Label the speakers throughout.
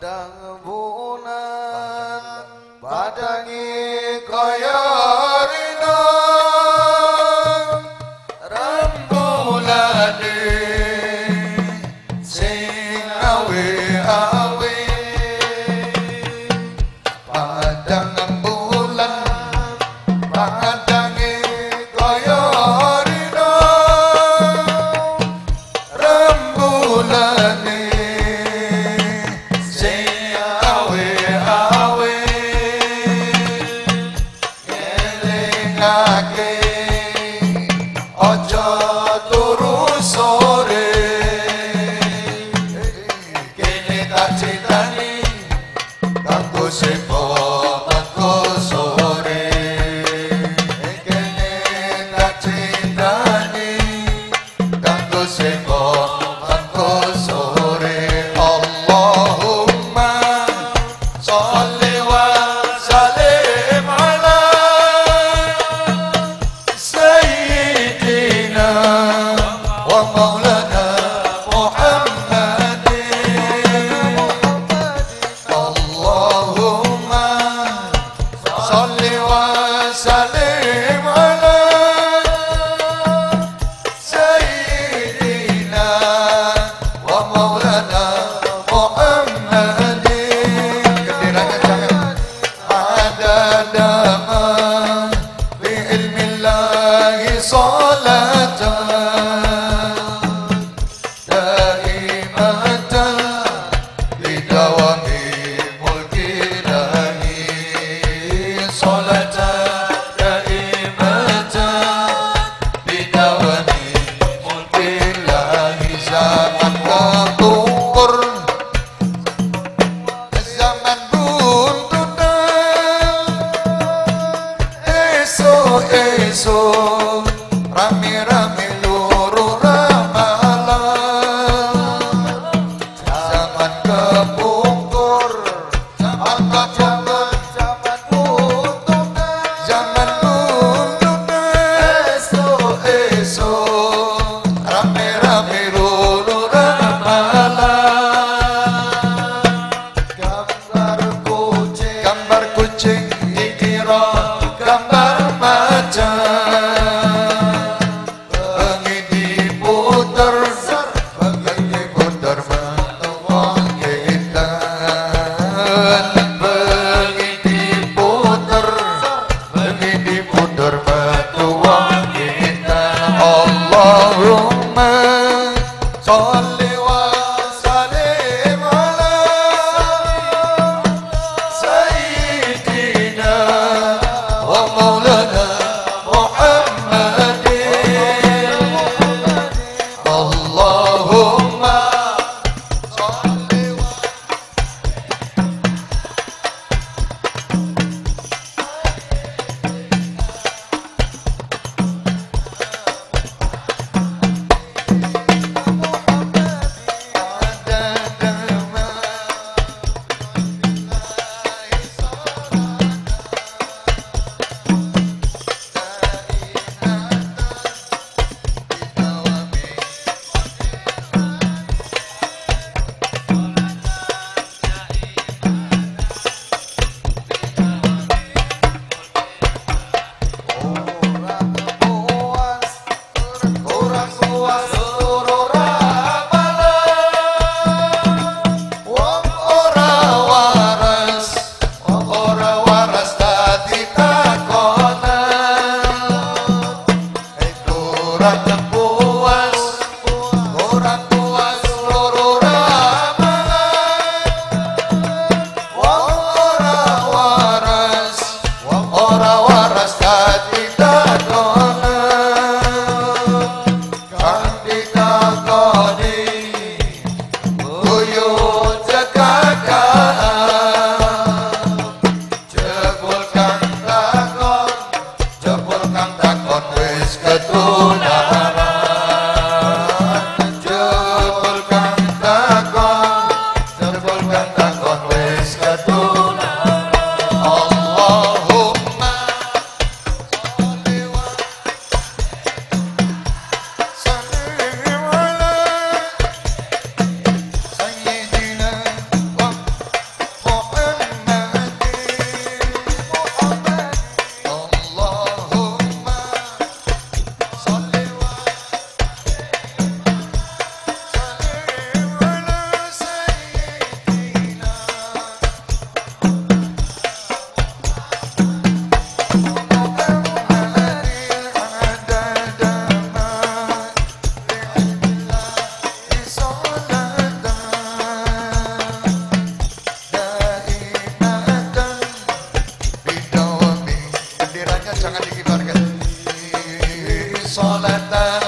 Speaker 1: padang bulan padangi elingake aja como all that. Uh,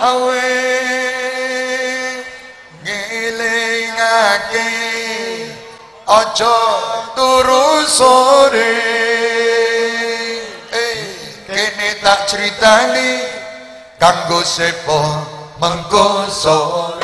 Speaker 1: awe ngelingake aja turu sore. Eh kene tak critani kanggo sepo mengko sore.